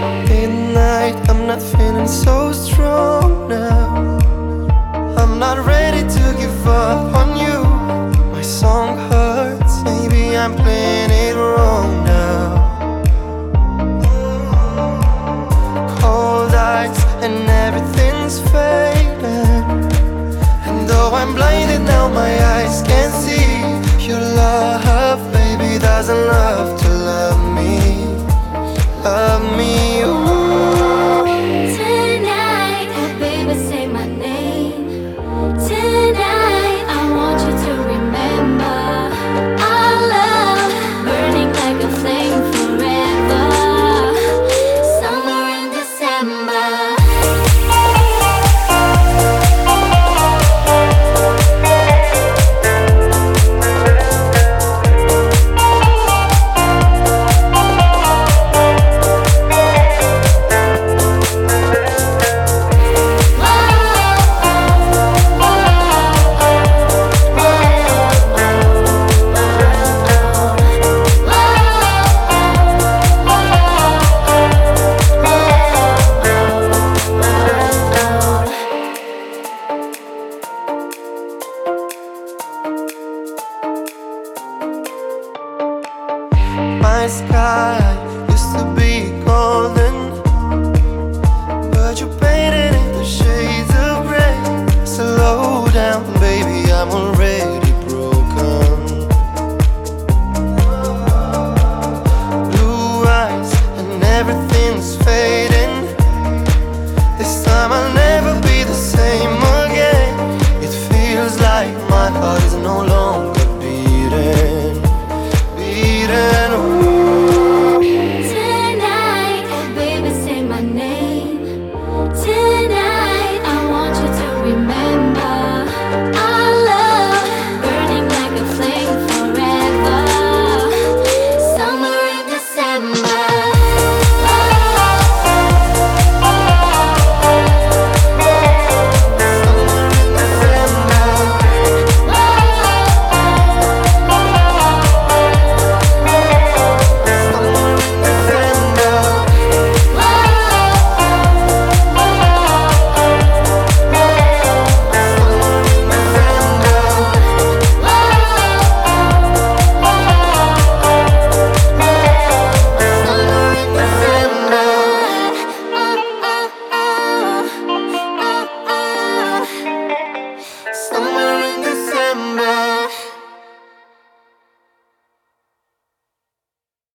Midnight, I'm not feeling so strong. My sky